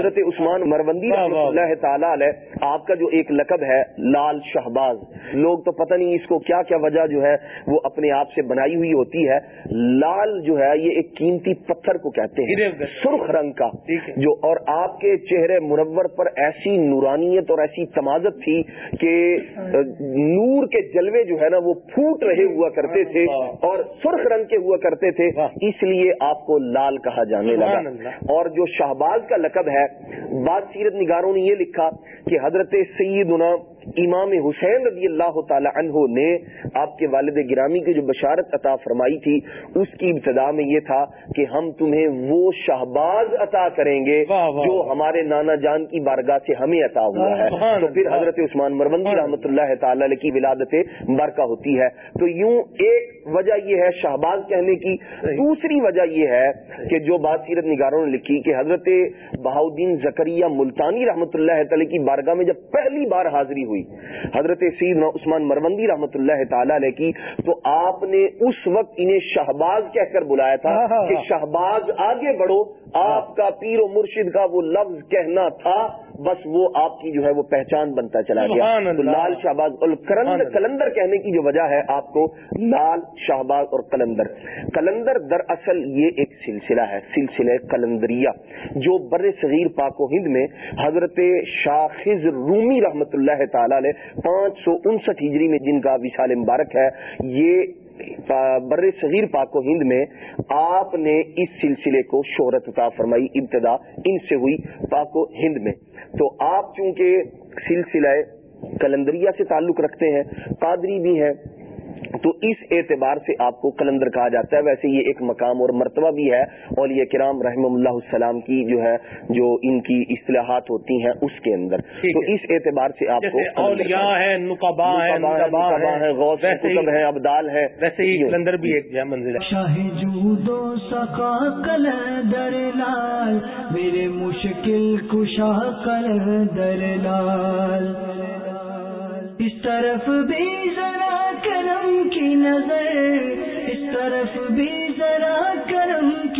حضرت عثمان مروندی اللہ تعالیٰ علیہ آپ کا جو ایک لقب ہے لال شہباز۔ لوگ تو پتہ نہیں اس کو کیا کیا وجہ جو ہے وہ اپنے آپ سے بنائی ہوئی ہوتی ہے۔ لال جو ہے یہ ایک قیمتی پتھر کو کہتے ہیں سرخ رنگ کا۔ جو اور آپ کے چہرے مرور پر ایسی نورانیت اور ایسی تمازت تھی کہ نور کے جلوے جو ہے نا وہ پھوٹ رہے ہوا کرتے تھے۔ سرخ رنگ کے ہوا کرتے تھے اس لیے آپ کو لال کہا جانے لگا۔ اور جو شہباز کا لقب ہے بعض سیرت نگاروں نے یہ لکھا کہ حضرت سیدنا امام حسین رضی اللہ تعالی عنہ نے آپ کے والد گرامی کی جو بشارت عطا فرمائی تھی اس کی ابتدا میں یہ تھا کہ ہم تمہیں وہ شہباز عطا کریں گے جو ہمارے نانا جان کی بارگاہ سے ہمیں عطا ہوا ہے۔ تو پھر حضرت عثمان مرمندی رحمۃ اللہ تعالی کی ولادت برکہ ہوتی ہے۔ تو یوں ایک وجہ یہ ہے شہباز کہنے کی دوسری وجہ یہ ہے کہ جو بات سیرت نگاروں نے لکھی کہ حضرت بہاؤدین زکریہ ملتانی رحمۃ اللہ تعالی کی بارگاہ میں جب پہلی بار حاضری ہوئی حضرت سید عثمان مرمندی رحمۃ اللہ تعالی علیہ کی تو آپ نے اس وقت انہیں شہباز کہہ کر بلایا تھا ہاں، ہاں، کہ ہاں۔ شہباز آگے بڑھو آپ کا پیر و مرشد کا وہ لفظ کہنا تھا بس وہ آپ کی جو ہے وہ پہچان بنتا چلا گیا۔ لال شہباز اور کلندر کہنے کی جو وجہ ہے آپ کو لال شہباز اور کلندر۔ کلندر دراصل یہ ایک سلسلہ ہے سلسلہ کلندریہ جو بر صغیر پاک و ہند میں حضرت شاخذ رومی رحمت اللہ تعالی نے پانچ سو انسٹھ ہجری میں جن کا وشال مبارک ہے، یہ بر صغیر پاک و ہند میں آپ نے اس سلسلے کو شہرت عطا فرمائی، ابتدا ان سے ہوئی پاک و ہند میں۔ تو آپ چونکہ سلسلہ کلندریہ سے تعلق رکھتے ہیں، قادری بھی ہیں تو اس اعتبار سے آپ کو کلندر کہا جاتا ہے۔ ویسے یہ ایک مقام اور مرتبہ بھی ہے۔ اور یہ کرام رحم اللہ السلام کی جو ہے جو ان کی اصلاحات ہوتی ہیں اس کے اندر۔ تو اس اعتبار سے آپ کو ہے۔ ابدال ہے ویسے ہی کلندر بھی ایک منزل میرے مشکل کشا کلندر لال۔ اس طرف بھی ذرا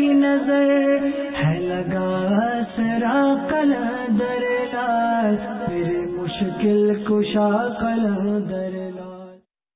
کی نظر ہے لگا سرا کل در لال پھر مشکل کشا کل در